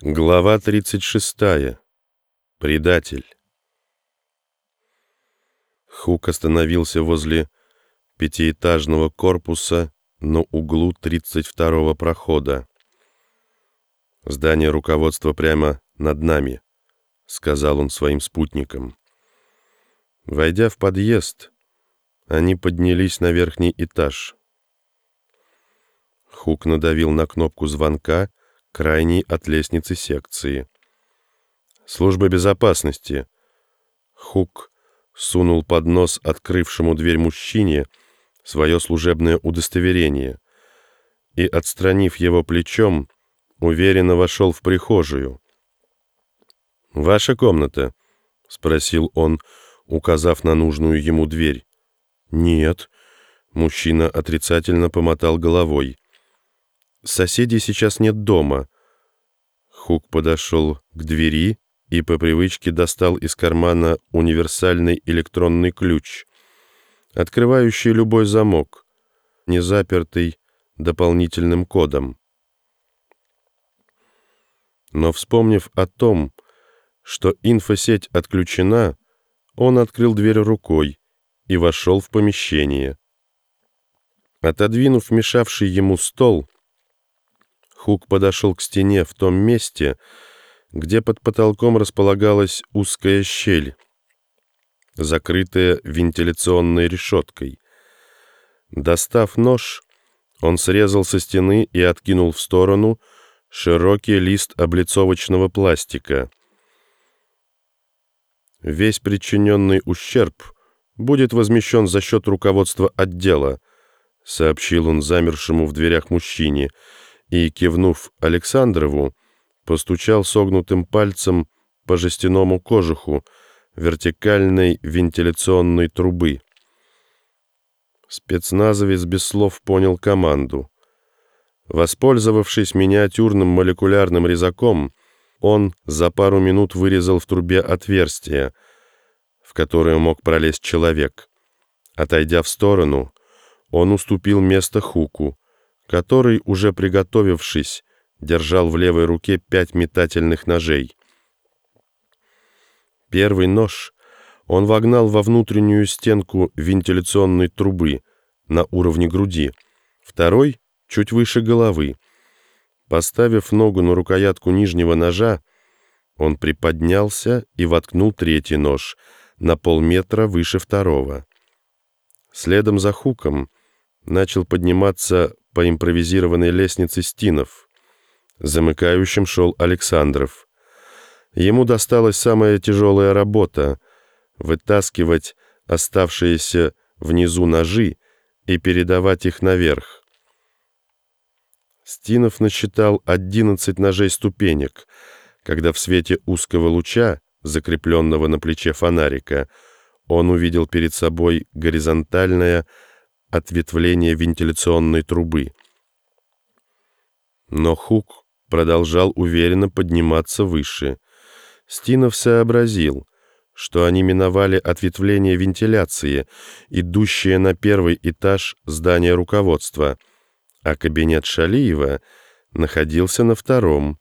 Глава 36. Предатель. Хук остановился возле пятиэтажного корпуса на углу 32-го прохода. «Здание руководства прямо над нами», — сказал он своим спутникам. Войдя в подъезд, они поднялись на верхний этаж. Хук надавил на кнопку звонка — крайней от лестницы секции. Служба безопасности. Хук сунул под нос открывшему дверь мужчине свое служебное удостоверение и, отстранив его плечом, уверенно вошел в прихожую. «Ваша комната?» — спросил он, указав на нужную ему дверь. «Нет». Мужчина отрицательно помотал головой. Соседей сейчас нет дома. Хук подошел к двери и по привычке достал из кармана универсальный электронный ключ, открывающий любой замок, не запертый дополнительным кодом. Но вспомнив о том, что инфосеть отключена, он открыл дверь рукой и вошел в помещение. Отодвинув мешавший ему стол, Хук подошел к стене в том месте, где под потолком располагалась узкая щель, закрытая вентиляционной решеткой. Достав нож, он срезал со стены и откинул в сторону широкий лист облицовочного пластика. Весь причиненный ущерб будет возмещен за счет руководства отдела, сообщил он замершему в дверях мужчине, и, кивнув Александрову, постучал согнутым пальцем по жестяному кожуху вертикальной вентиляционной трубы. Спецназовец без слов понял команду. Воспользовавшись миниатюрным молекулярным резаком, он за пару минут вырезал в трубе отверстие, в которое мог пролезть человек. Отойдя в сторону, он уступил место Хуку, который, уже приготовившись, держал в левой руке пять метательных ножей. Первый нож он вогнал во внутреннюю стенку вентиляционной трубы на уровне груди, второй — чуть выше головы. Поставив ногу на рукоятку нижнего ножа, он приподнялся и воткнул третий нож на полметра выше второго. Следом за хуком начал подниматься по импровизированной лестнице Стинов. Замыкающим шел Александров. Ему досталась самая тяжелая работа — вытаскивать оставшиеся внизу ножи и передавать их наверх. Стинов насчитал одиннадцать ножей ступенек, когда в свете узкого луча, закрепленного на плече фонарика, он увидел перед собой горизонтальное, ответвление вентиляционной трубы. Но Хук продолжал уверенно подниматься выше. Стинов сообразил, что они миновали ответвление вентиляции, идущее на первый этаж здания руководства, а кабинет Шалиева находился на втором.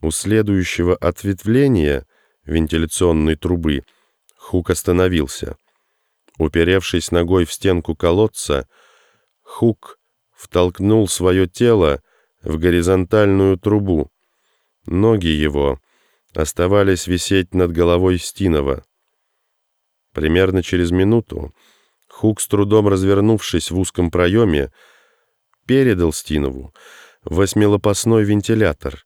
У следующего ответвления вентиляционной трубы Хук остановился. Уперевшись ногой в стенку колодца, Хук втолкнул свое тело в горизонтальную трубу. Ноги его оставались висеть над головой Стинова. Примерно через минуту Хук, с трудом развернувшись в узком проеме, передал Стинову восьмилопастной вентилятор.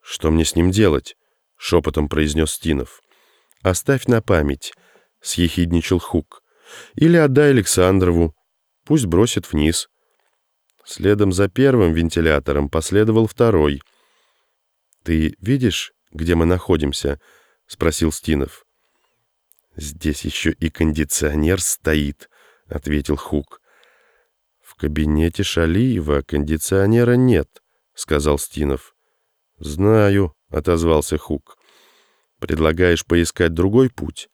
«Что мне с ним делать?» — шепотом произнес Стинов. «Оставь на память — съехидничал Хук. «Или отдай Александрову, пусть бросит вниз». Следом за первым вентилятором последовал второй. «Ты видишь, где мы находимся?» — спросил Стинов. «Здесь еще и кондиционер стоит», — ответил Хук. «В кабинете Шалиева кондиционера нет», — сказал Стинов. «Знаю», — отозвался Хук. «Предлагаешь поискать другой путь?»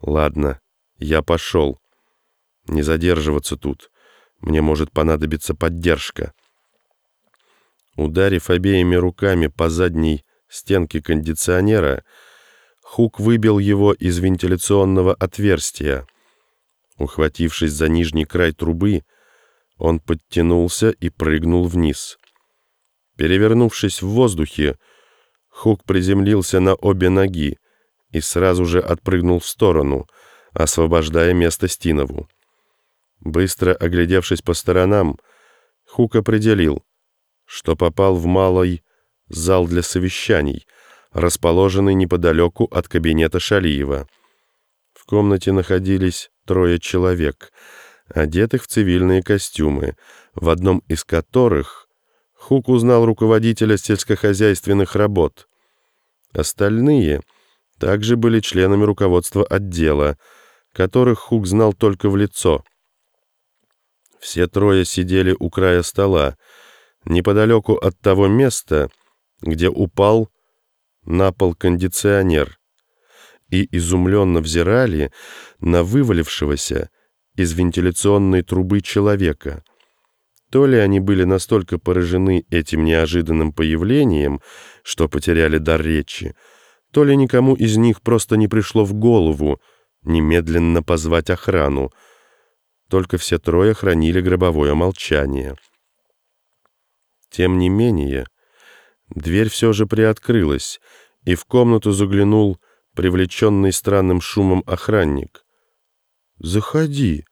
«Ладно, я пошел. Не задерживаться тут. Мне может понадобиться поддержка». Ударив обеими руками по задней стенке кондиционера, Хук выбил его из вентиляционного отверстия. Ухватившись за нижний край трубы, он подтянулся и прыгнул вниз. Перевернувшись в воздухе, Хук приземлился на обе ноги и сразу же отпрыгнул в сторону, освобождая место Стинову. Быстро оглядевшись по сторонам, Хук определил, что попал в малый зал для совещаний, расположенный неподалеку от кабинета Шалиева. В комнате находились трое человек, одетых в цивильные костюмы, в одном из которых Хук узнал руководителя сельскохозяйственных работ. Остальные также были членами руководства отдела, которых Хук знал только в лицо. Все трое сидели у края стола, неподалеку от того места, где упал на пол кондиционер, и изумленно взирали на вывалившегося из вентиляционной трубы человека. То ли они были настолько поражены этим неожиданным появлением, что потеряли дар речи, то ли никому из них просто не пришло в голову немедленно позвать охрану. Только все трое хранили гробовое молчание. Тем не менее, дверь все же приоткрылась, и в комнату заглянул привлеченный странным шумом охранник. «Заходи»,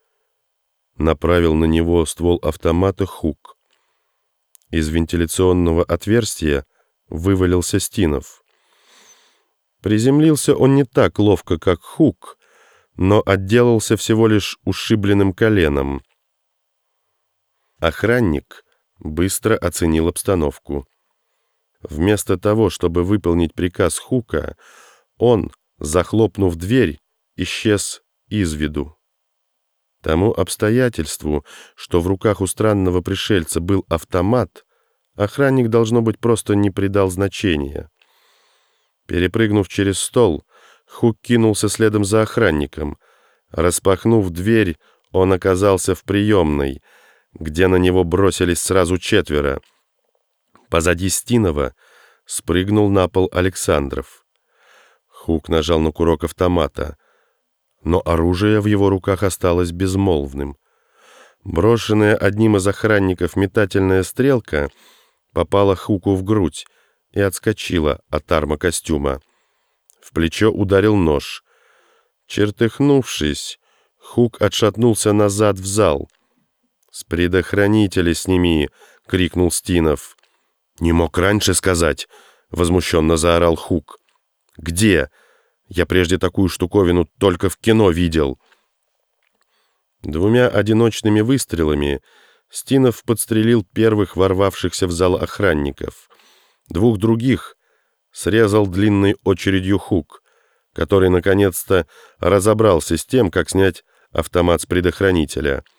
— направил на него ствол автомата Хук. Из вентиляционного отверстия вывалился Стинов. Приземлился он не так ловко, как Хук, но отделался всего лишь ушибленным коленом. Охранник быстро оценил обстановку. Вместо того, чтобы выполнить приказ Хука, он, захлопнув дверь, исчез из виду. Тому обстоятельству, что в руках у странного пришельца был автомат, охранник, должно быть, просто не придал значения. Перепрыгнув через стол, Хук кинулся следом за охранником. Распахнув дверь, он оказался в приемной — где на него бросились сразу четверо. Позади Стинова спрыгнул на пол Александров. Хук нажал на курок автомата, но оружие в его руках осталось безмолвным. Брошенная одним из охранников метательная стрелка попала Хуку в грудь и отскочила от арма костюма. В плечо ударил нож. Чертыхнувшись, Хук отшатнулся назад в зал — «С предохранителя сними!» — крикнул Стинов. «Не мог раньше сказать!» — возмущенно заорал Хук. «Где? Я прежде такую штуковину только в кино видел!» Двумя одиночными выстрелами Стинов подстрелил первых ворвавшихся в зал охранников. Двух других срезал длинной очередью Хук, который наконец-то разобрался с тем, как снять автомат с предохранителя —